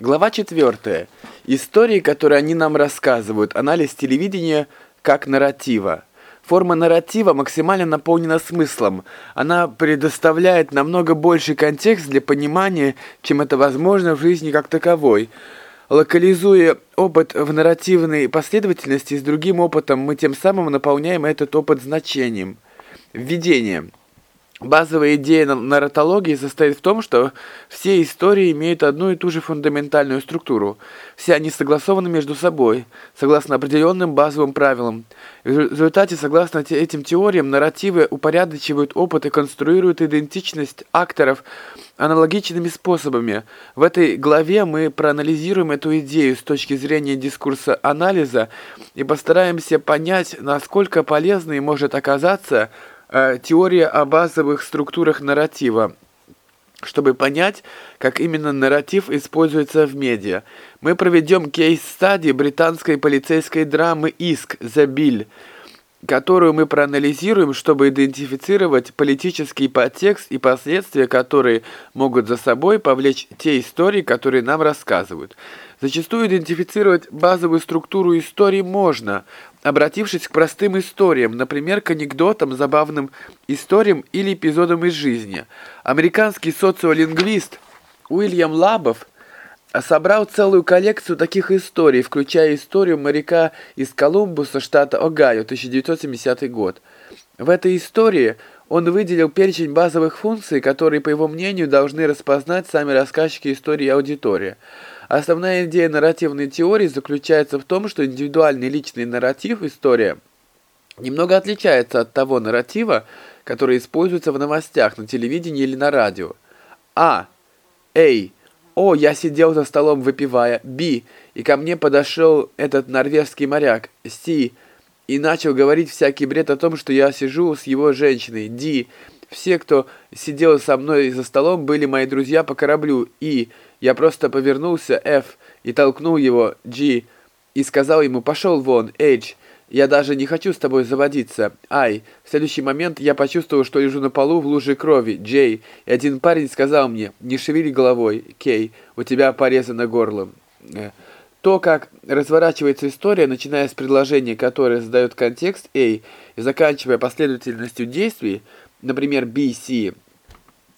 Глава 4. Истории, которые они нам рассказывают. Анализ телевидения как нарратива. Форма нарратива максимально наполнена смыслом. Она предоставляет намного больший контекст для понимания, чем это возможно в жизни как таковой. Локализуя опыт в нарративной последовательности с другим опытом, мы тем самым наполняем этот опыт значением. Введение. Базовая идея нарратологии состоит в том, что все истории имеют одну и ту же фундаментальную структуру. Все они согласованы между собой, согласно определенным базовым правилам. В результате, согласно этим теориям, нарративы упорядочивают опыт и конструируют идентичность акторов аналогичными способами. В этой главе мы проанализируем эту идею с точки зрения дискурса анализа и постараемся понять, насколько полезной может оказаться теория о базовых структурах нарратива. Чтобы понять, как именно нарратив используется в медиа, мы проведем кейс-стадии британской полицейской драмы «Иск» «The Bill», которую мы проанализируем, чтобы идентифицировать политический подтекст и последствия, которые могут за собой повлечь те истории, которые нам рассказывают. Зачастую идентифицировать базовую структуру истории можно, обратившись к простым историям, например, к анекдотам, забавным историям или эпизодам из жизни. Американский социолингвист Уильям Лабов собрал целую коллекцию таких историй, включая историю моряка из Колумбуса, штата Огайо, 1970 год. В этой истории он выделил перечень базовых функций, которые, по его мнению, должны распознать сами рассказчики истории и аудитория. Основная идея нарративной теории заключается в том, что индивидуальный личный нарратив, история, немного отличается от того нарратива, который используется в новостях, на телевидении или на радио. А. Эй. О, я сидел за столом выпивая. Б. И ко мне подошел этот норвежский моряк. С. И начал говорить всякий бред о том, что я сижу с его женщиной. Д. Все, кто сидел со мной за столом, были мои друзья по кораблю. И. Я просто повернулся, F, и толкнул его, G, и сказал ему «пошел вон, H, я даже не хочу с тобой заводиться, I». В следующий момент я почувствовал, что лежу на полу в луже крови, J, и один парень сказал мне «не шевели головой, K, у тебя порезано горло». Э, то, как разворачивается история, начиная с предложения, которое задает контекст A, и заканчивая последовательностью действий, например, B, C,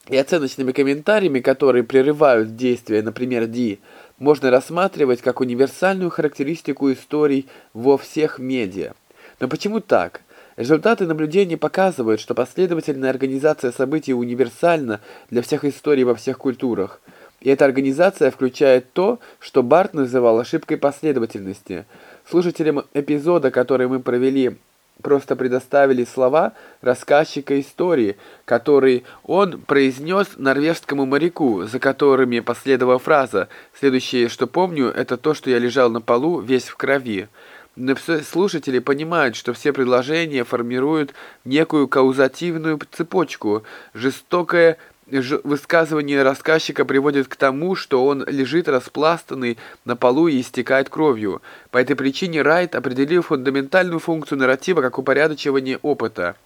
и оценочными комментариями, которые прерывают действие, например, D, можно рассматривать как универсальную характеристику историй во всех медиа. Но почему так? Результаты наблюдений показывают, что последовательная организация событий универсальна для всех историй во всех культурах. И эта организация включает то, что Барт называл ошибкой последовательности. Слушателям эпизода, который мы провели просто предоставили слова рассказчика истории, который он произнес норвежскому моряку, за которыми последовала фраза «Следующее, что помню, это то, что я лежал на полу, весь в крови». Но слушатели понимают, что все предложения формируют некую каузативную цепочку, жестокое высказывание рассказчика приводит к тому, что он лежит распластанный на полу и истекает кровью. По этой причине Райт определил фундаментальную функцию нарратива как упорядочивание опыта.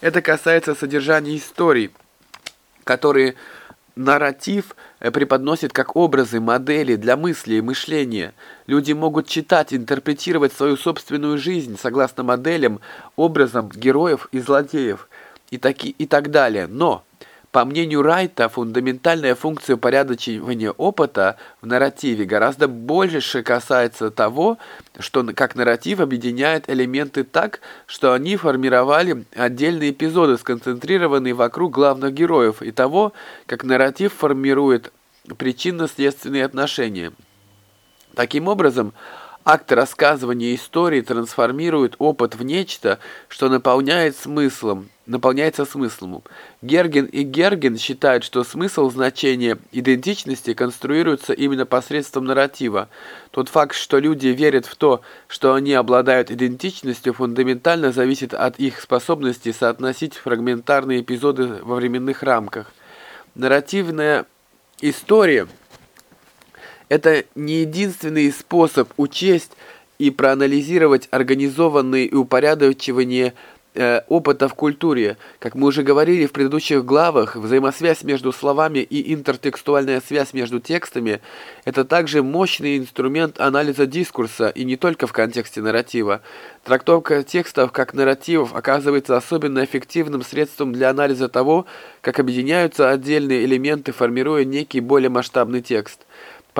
Это касается содержания историй, которые нарратив э, преподносит как образы, модели для мысли и мышления. Люди могут читать, интерпретировать свою собственную жизнь согласно моделям, образам героев и злодеев и, таки, и так далее. Но по мнению Райта, фундаментальная функция упорядочивания опыта в нарративе гораздо больше касается того, что как нарратив объединяет элементы так, что они формировали отдельные эпизоды, сконцентрированные вокруг главных героев, и того, как нарратив формирует причинно-следственные отношения. Таким образом, Акт рассказывания истории трансформирует опыт в нечто, что наполняет смыслом, наполняется смыслом. Герген и Герген считают, что смысл значения идентичности конструируется именно посредством нарратива. Тот факт, что люди верят в то, что они обладают идентичностью, фундаментально зависит от их способности соотносить фрагментарные эпизоды во временных рамках. Нарративная история – это не единственный способ учесть и проанализировать организованные и упорядочивание э, опыта в культуре. Как мы уже говорили в предыдущих главах, взаимосвязь между словами и интертекстуальная связь между текстами – это также мощный инструмент анализа дискурса, и не только в контексте нарратива. Трактовка текстов как нарративов оказывается особенно эффективным средством для анализа того, как объединяются отдельные элементы, формируя некий более масштабный текст.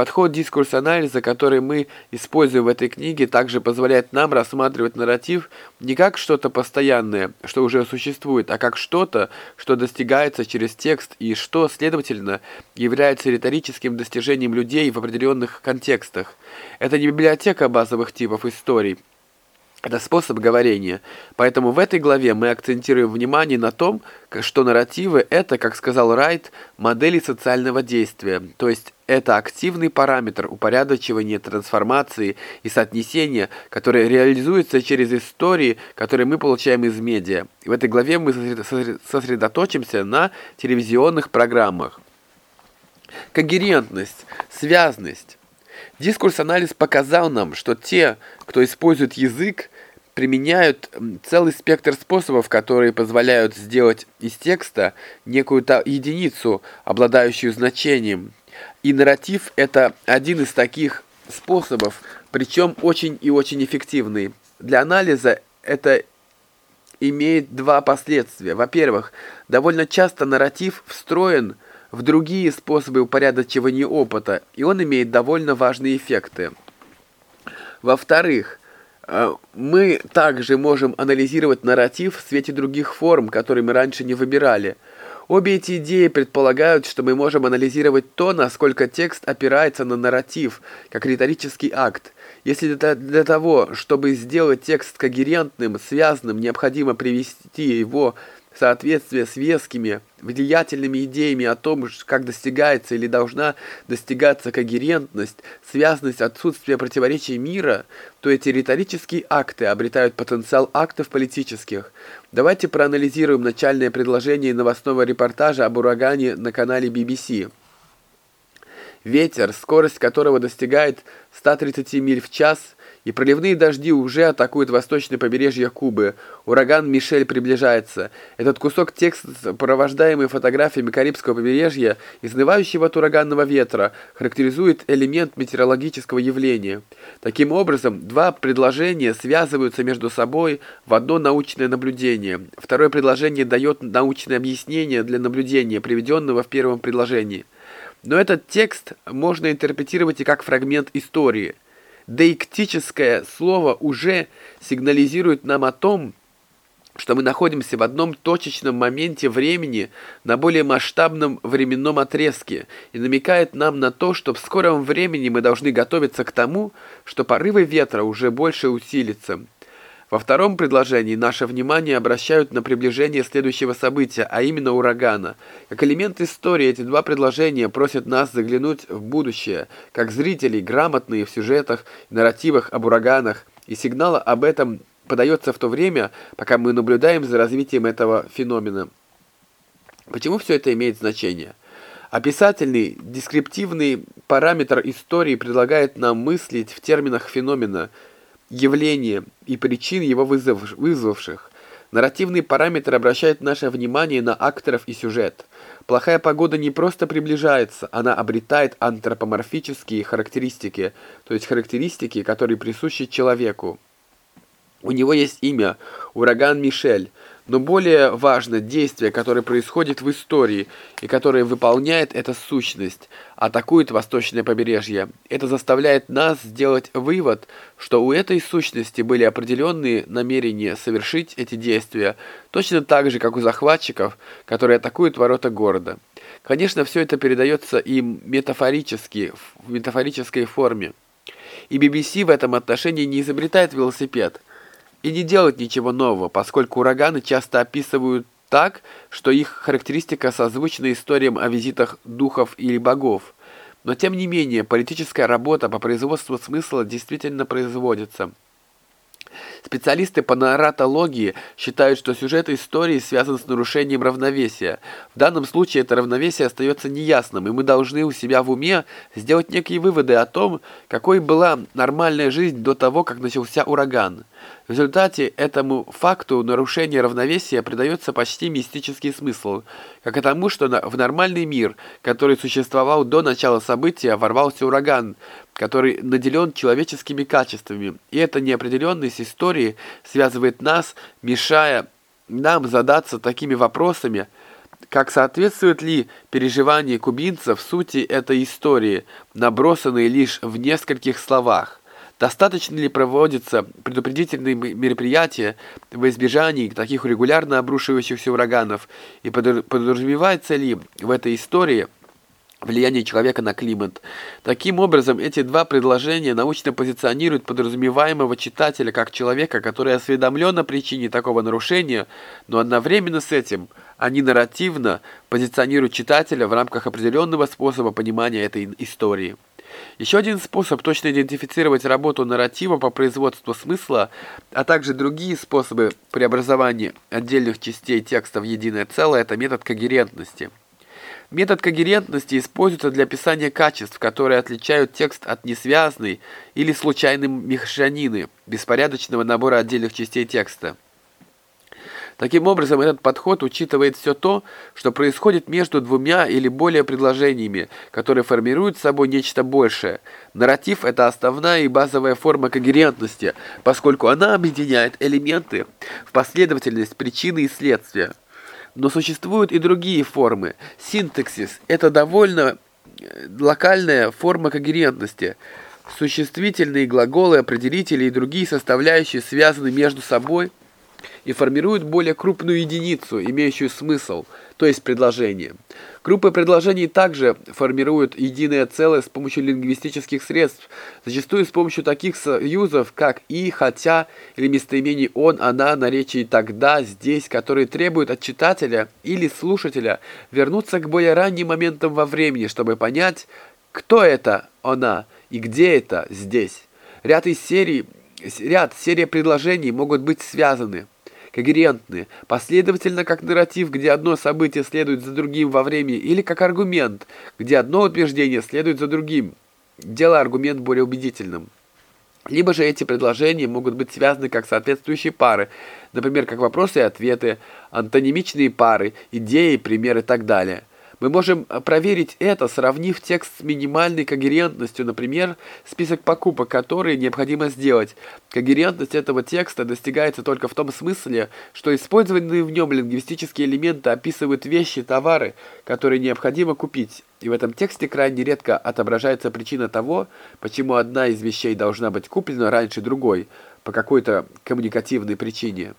Подход дискурс-анализа, который мы используем в этой книге, также позволяет нам рассматривать нарратив не как что-то постоянное, что уже существует, а как что-то, что достигается через текст и что, следовательно, является риторическим достижением людей в определенных контекстах. Это не библиотека базовых типов историй, это способ говорения. Поэтому в этой главе мы акцентируем внимание на том, что нарративы – это, как сказал Райт, модели социального действия, то есть это активный параметр упорядочивания, трансформации и соотнесения, который реализуется через истории, которые мы получаем из медиа. В этой главе мы сосредоточимся на телевизионных программах. Когерентность, связность. Дискурс-анализ показал нам, что те, кто использует язык, применяют целый спектр способов, которые позволяют сделать из текста некую единицу, обладающую значением. И нарратив – это один из таких способов, причем очень и очень эффективный. Для анализа это имеет два последствия. Во-первых, довольно часто нарратив встроен в в другие способы упорядочивания опыта, и он имеет довольно важные эффекты. Во-вторых, э, мы также можем анализировать нарратив в свете других форм, которые мы раньше не выбирали. Обе эти идеи предполагают, что мы можем анализировать то, насколько текст опирается на нарратив, как риторический акт. Если для, того, чтобы сделать текст когерентным, связанным, необходимо привести его соответствие с вескими, влиятельными идеями о том, как достигается или должна достигаться когерентность, связанность отсутствия противоречий мира, то эти риторические акты обретают потенциал актов политических. Давайте проанализируем начальное предложение новостного репортажа об урагане на канале BBC. Ветер, скорость которого достигает 130 миль в час – и проливные дожди уже атакуют восточное побережье Кубы. Ураган Мишель приближается. Этот кусок текста, провождаемый фотографиями Карибского побережья, изнывающего от ураганного ветра, характеризует элемент метеорологического явления. Таким образом, два предложения связываются между собой в одно научное наблюдение. Второе предложение дает научное объяснение для наблюдения, приведенного в первом предложении. Но этот текст можно интерпретировать и как фрагмент истории – Деиктическое слово уже сигнализирует нам о том, что мы находимся в одном точечном моменте времени на более масштабном временном отрезке и намекает нам на то, что в скором времени мы должны готовиться к тому, что порывы ветра уже больше усилятся. Во втором предложении наше внимание обращают на приближение следующего события, а именно урагана. Как элемент истории эти два предложения просят нас заглянуть в будущее, как зрителей, грамотные в сюжетах нарративах об ураганах, и сигнал об этом подается в то время, пока мы наблюдаем за развитием этого феномена. Почему все это имеет значение? Описательный, дескриптивный параметр истории предлагает нам мыслить в терминах феномена – явления и причин его вызов, вызвавших. Нарративный параметр обращает наше внимание на акторов и сюжет. Плохая погода не просто приближается, она обретает антропоморфические характеристики, то есть характеристики, которые присущи человеку. У него есть имя – ураган Мишель, но более важно действие, которое происходит в истории и которое выполняет эта сущность, атакует восточное побережье. Это заставляет нас сделать вывод, что у этой сущности были определенные намерения совершить эти действия, точно так же, как у захватчиков, которые атакуют ворота города. Конечно, все это передается им метафорически, в метафорической форме. И BBC в этом отношении не изобретает велосипед – и не делать ничего нового, поскольку ураганы часто описывают так, что их характеристика созвучна историям о визитах духов или богов. Но тем не менее, политическая работа по производству смысла действительно производится. Специалисты по наратологии считают, что сюжет истории связан с нарушением равновесия. В данном случае это равновесие остается неясным, и мы должны у себя в уме сделать некие выводы о том, какой была нормальная жизнь до того, как начался ураган. В результате этому факту нарушения равновесия придается почти мистический смысл, как и тому, что в нормальный мир, который существовал до начала события, ворвался ураган, который наделен человеческими качествами. И эта неопределенность истории связывает нас, мешая нам задаться такими вопросами, как соответствует ли переживание кубинцев сути этой истории, набросанной лишь в нескольких словах. Достаточно ли проводятся предупредительные мероприятия в избежании таких регулярно обрушивающихся ураганов? И подразумевается ли в этой истории влияние человека на климат? Таким образом, эти два предложения научно позиционируют подразумеваемого читателя как человека, который осведомлен о причине такого нарушения, но одновременно с этим они нарративно позиционируют читателя в рамках определенного способа понимания этой истории. Еще один способ точно идентифицировать работу нарратива по производству смысла, а также другие способы преобразования отдельных частей текста в единое целое – это метод когерентности. Метод когерентности используется для описания качеств, которые отличают текст от несвязной или случайной мешанины, беспорядочного набора отдельных частей текста. Таким образом, этот подход учитывает все то, что происходит между двумя или более предложениями, которые формируют собой нечто большее. Нарратив – это основная и базовая форма когерентности, поскольку она объединяет элементы в последовательность причины и следствия. Но существуют и другие формы. Синтаксис – это довольно э, локальная форма когерентности – Существительные глаголы, определители и другие составляющие связаны между собой и формируют более крупную единицу, имеющую смысл, то есть предложение. Группы предложений также формируют единое целое с помощью лингвистических средств, зачастую с помощью таких союзов, как «и», «хотя» или местоимений «он», «она», наречий «тогда», «здесь», которые требуют от читателя или слушателя вернуться к более ранним моментам во времени, чтобы понять, кто это «она» и где это «здесь». Ряд из серий ряд, серия предложений могут быть связаны когерентны, последовательно как нарратив, где одно событие следует за другим во времени, или как аргумент, где одно утверждение следует за другим, делая аргумент более убедительным. Либо же эти предложения могут быть связаны как соответствующие пары, например, как вопросы и ответы, антонимичные пары, идеи, примеры и так далее. Мы можем э, проверить это, сравнив текст с минимальной когерентностью, например, список покупок, которые необходимо сделать. Когерентность этого текста достигается только в том смысле, что использованные в нем лингвистические элементы описывают вещи, товары, которые необходимо купить. И в этом тексте крайне редко отображается причина того, почему одна из вещей должна быть куплена раньше другой, по какой-то коммуникативной причине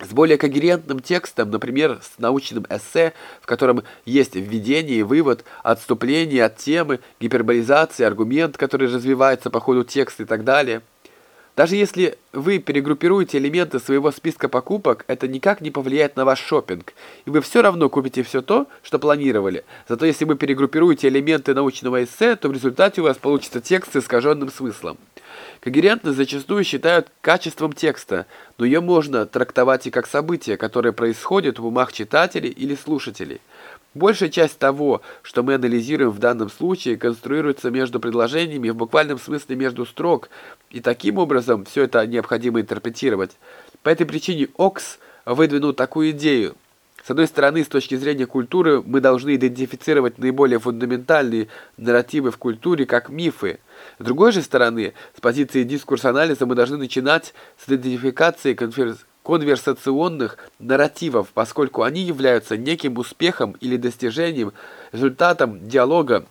с более когерентным текстом, например, с научным эссе, в котором есть введение, вывод, отступление от темы, гиперболизация, аргумент, который развивается по ходу текста и так далее. Даже если вы перегруппируете элементы своего списка покупок, это никак не повлияет на ваш шопинг, и вы все равно купите все то, что планировали. Зато если вы перегруппируете элементы научного эссе, то в результате у вас получится текст с искаженным смыслом. Когерентность зачастую считают качеством текста, но ее можно трактовать и как событие, которое происходит в умах читателей или слушателей. Большая часть того, что мы анализируем в данном случае, конструируется между предложениями в буквальном смысле между строк, и таким образом все это необходимо интерпретировать. По этой причине Окс выдвинул такую идею. С одной стороны, с точки зрения культуры, мы должны идентифицировать наиболее фундаментальные нарративы в культуре как мифы – с другой же стороны, с позиции дискурс-анализа мы должны начинать с идентификации конверсационных нарративов, поскольку они являются неким успехом или достижением, результатом диалога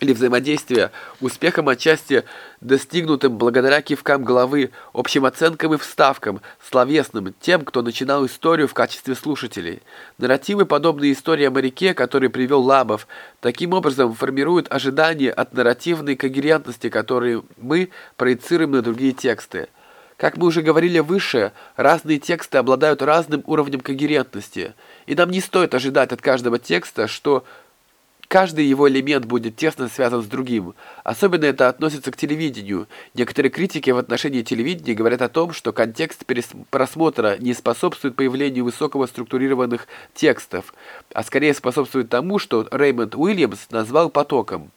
или взаимодействия, успехом отчасти достигнутым благодаря кивкам головы, общим оценкам и вставкам, словесным, тем, кто начинал историю в качестве слушателей. Нарративы, подобные истории о моряке, который привел Лабов, таким образом формируют ожидания от нарративной когерентности, которые мы проецируем на другие тексты. Как мы уже говорили выше, разные тексты обладают разным уровнем когерентности, и нам не стоит ожидать от каждого текста, что Каждый его элемент будет тесно связан с другим. Особенно это относится к телевидению. Некоторые критики в отношении телевидения говорят о том, что контекст просмотра не способствует появлению высокого структурированных текстов, а скорее способствует тому, что Реймонд Уильямс назвал потоком.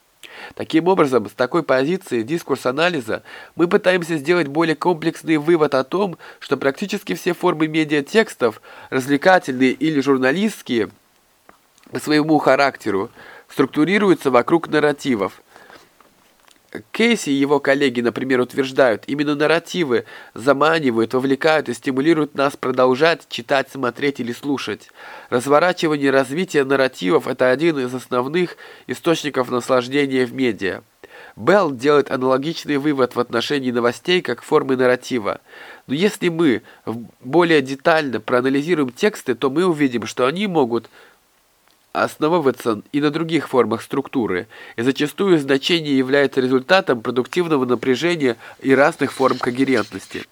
Таким образом, с такой позиции дискурс-анализа мы пытаемся сделать более комплексный вывод о том, что практически все формы медиатекстов, развлекательные или журналистские, по своему характеру, структурируются вокруг нарративов. Кейси и его коллеги, например, утверждают, именно нарративы заманивают, вовлекают и стимулируют нас продолжать читать, смотреть или слушать. Разворачивание развития нарративов – это один из основных источников наслаждения в медиа. Белл делает аналогичный вывод в отношении новостей как формы нарратива. Но если мы более детально проанализируем тексты, то мы увидим, что они могут основываться и на других формах структуры, и зачастую значение является результатом продуктивного напряжения и разных форм когерентности.